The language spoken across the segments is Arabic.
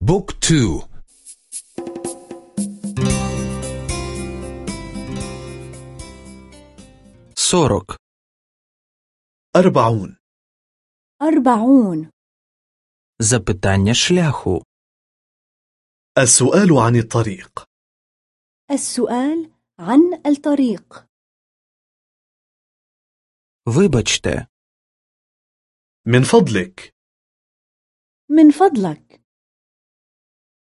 بوك تو سورك أربعون أربعون Запитання шляху. السؤال عن الطريق السؤال عن الطريق Вибачте, من فضلك من فضلك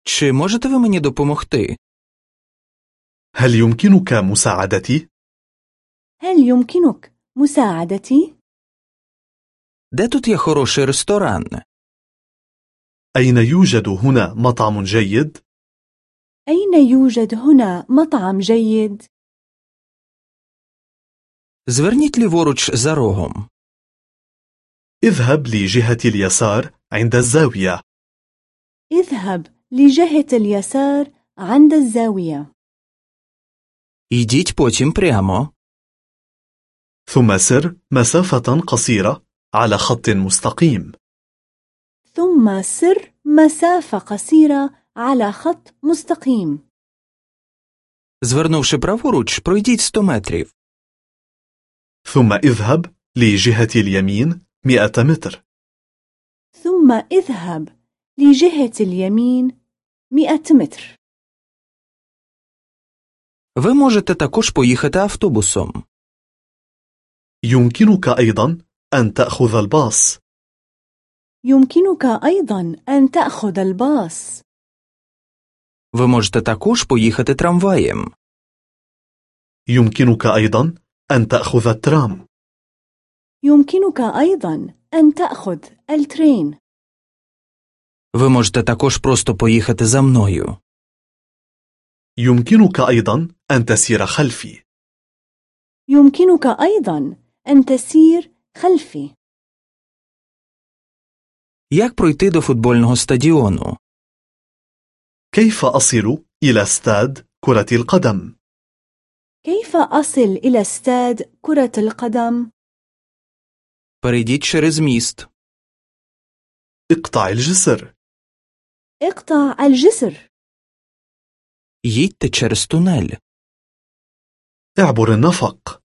чи можете ви мені допомогти? هل يمكنك مساعدتي؟ هل يمكنك مساعدتي؟ Де тут є хороший ресторан? أين يوجد هنا مطعم جيد؟ أين يوجد هنا مطعم جيد؟ Зверніть ліворуч за рогом. اذهب لجهة اليسار عند الزاوية اذهب لجهة اليسار عند الزاوية Йдіть потім прямо. ثم سر مسافة قصيرة على خط مستقيم ثم سر مسافة قصيرة على خط مستقيم Звернувши праворуч, пройдіть 100 метрів. ثم اذهب لجهة اليمين 100 متر ثم اذهب لجهة اليمين 100 متر Ви можете також поїхати автобусом. يمكنك أيضا أن تأخذ الباص يمكنك أيضا أن تأخذ الباص Ви можете також поїхати трамваєм. يمكنك أيضا أن تأخذ الترام يمكنك أيضا أن تأخذ الترين Ви можете також просто поїхати за мною. يمكنك أيضا أن تسير خلفي يمكنك أيضا أن تسير خلفي Як пройти до футбольного стадіону? كيف أصل إلى استاد كرة القدم؟ كيف أصل إلى استاد كرة القدم؟ Перейдіть через міст. اقطع الجسر اقطع الجسر Їдьте через тунель. اعبر النفق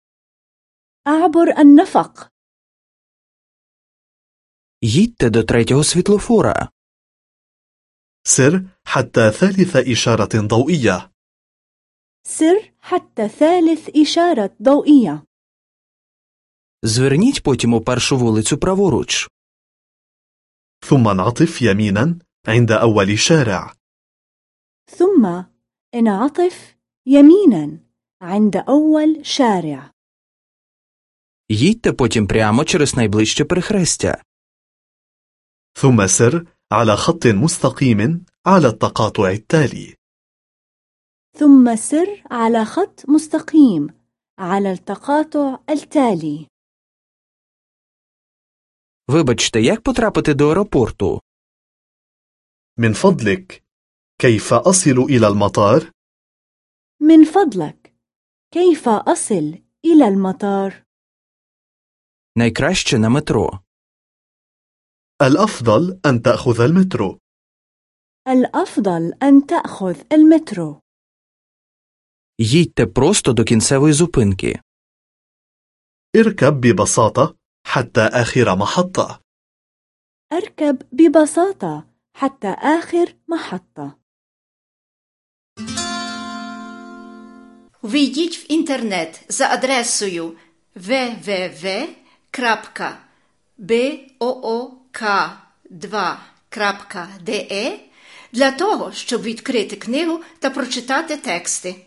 أعبر النفق Їдьте до третього світлофора. سر حتى ثالث إشارة ضوئية سر حتى ثالث إشارة ضوئية Зверніть потім у першу вулицю праворуч. ثم انعطف يمينا عند أول شارع ثم انعطف يمينا عند أول شارع Їдьте потім прямо через найближче перехрестя. ثم سر على خط مستقيم على التقاطع التالي ثم سر على خط مستقيم على التقاطع التالي Вибачте, як потрапити до аеропорту? من فضلك كيف أصل إلى المطار؟ من فضلك كيف أصل إلى المطار؟ Найкраще на метро. الأفضل أن تأخذ المترو الأفضل أن تأخذ المترو Їдьте просто до кінцевої зупинки. اركب ببساطة حتى آخر محطة أركب ببساطة حتى آخر محطة Ввійдіть в інтернет за адресою www.book2.de для того, щоб відкрити книгу та прочитати тексти.